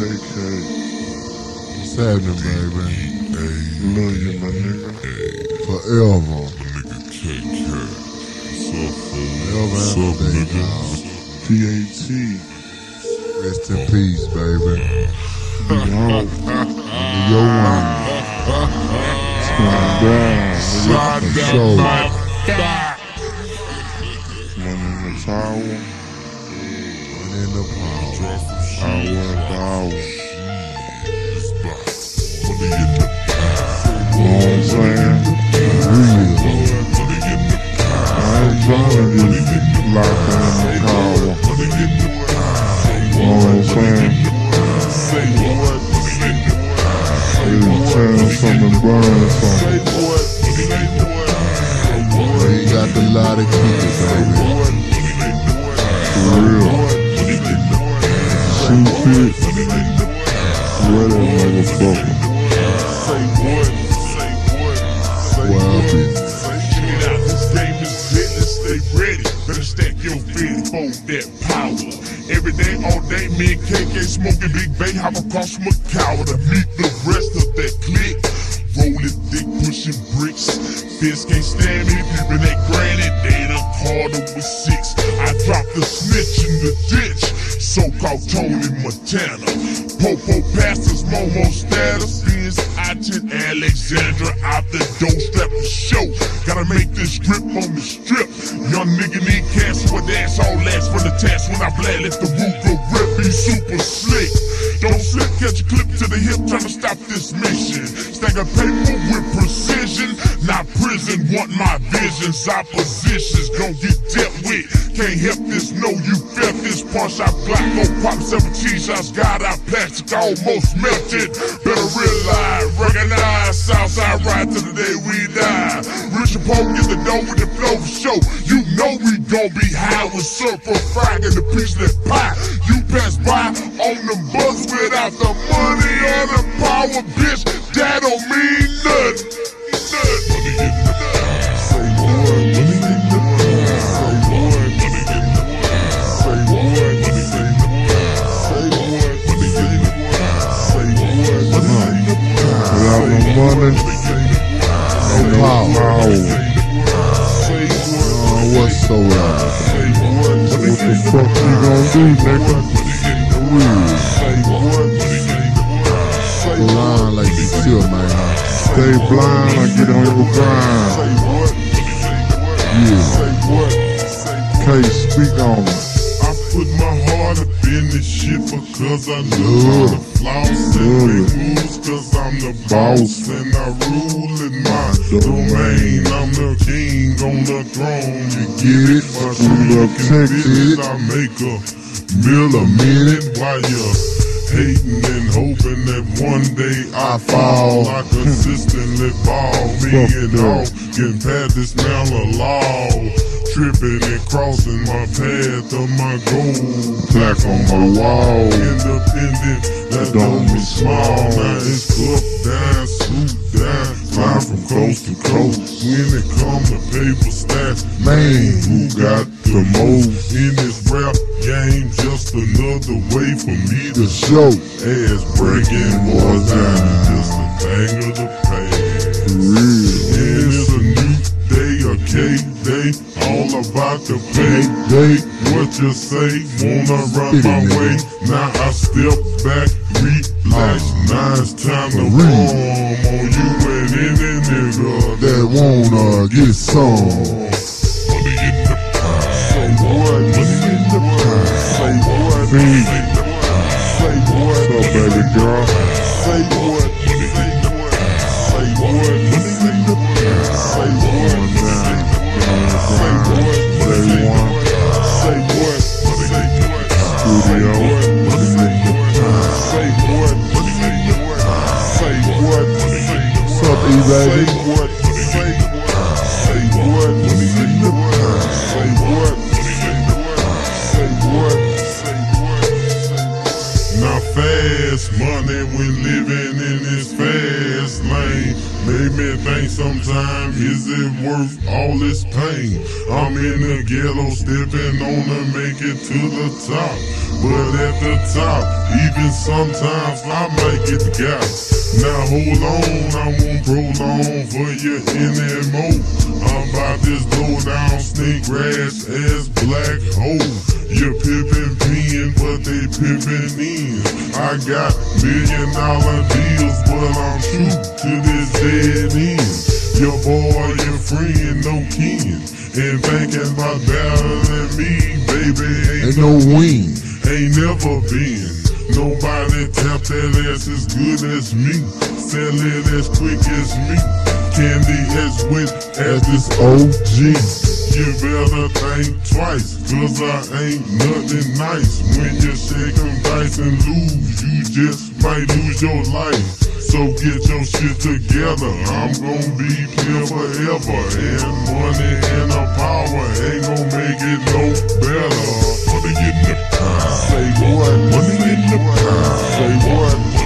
KK. What's happening, baby? Love you, my nigga. Forever. Nigga KK. What's up, fool? Forever What's up, nigga? dog. TAT. Rest in peace, baby. Be home. Your wing. Slide down. Slide nigga. down my thigh. One in the tower. One in the about money in me and KK smoking big bay, hop across from to meet the rest of that clique. Rolling thick, pushing bricks. Fist can't stand me, peeping at granny. They done called with six. I dropped the snitch in the ditch. So-called Tony Montana. Pastors, Momo status. Benz, I-10, Alexandra out the door, strap the show. Gotta make this grip on the strip. Young nigga need cash, a dash all last for the task. When I blast, let the roof rip, be super slick. Don't slip, catch a clip to the hip, trying to stop this mission. Of paper with precision, not prison. Want my visions, oppositions gon' get dealt with. Can't help this, know you felt this. Punch I Glock, go pop 17 shots, got out plastic, almost melted. Better realize, recognize, Southside ride to the day we die. Rich and Pope get the dough with the flow for show. You know we gon' be high with surfer frying in the piece that pie. You pass by on them bus without the money or the power, bitch. That don't mean nothing. Nothing. Uh, whatsoever. Say what? the fuck you gonna do, nigga? On like you chill, man. Stay blind or get on your grind. Yeah. K, speak on it. I put my heart up in this shit because I Love. love the flaws and it. moves cause I'm the boss and I rule in my domain. I'm the king on the throne. You get it? My Pull up true Texas. business, I make a mill a minute while you're hating and hoping that one day I fall. I consistently fall. Me Fuck and that. all getting past this mountain of law. Tripping and crossing my path of my goal. Plaque on my wall. Independent, that don't be small. Now it's cup paper stacks, man, who got the most in this rap game? Just another way for me to Show. ass breaking boys down. Just a thing of the past. And it's a new day, a cake day, all about the pay day. What you say, wanna run my way? Now I step back, relax. Now it's time to warm on you wanna get some. Money in the pie. Say what? Money in the pie. Say what? Feed. Say what? What's up, baby girl? Say what? Money in the pie. Say what? Money in the pie. Say what? Say what? Is it worth all this pain? I'm in the ghetto, stepping on to make it to the top. But at the top, even sometimes I get the gap. Now hold on, I won't prolong for your NMO. I'm about this low down snake grass ass black hole. You're pimping pen, but they pimping in. I got million dollar deals, but I'm true to this dead end. Your boy, your friend, no kin. And thinking about better than me, baby, ain't, Ain't no wing. ain't never been. Nobody tap that ass as good as me. Sell it as quick as me. Candy as wet as this OG. You better think twice, cause I ain't nothing nice. When you shake them dice and lose, you just might lose your life. So get your shit together. I'm gonna be here forever. And money and the power ain't gonna make it no better. Money in the pie. Say what? Money in the pie. Say what?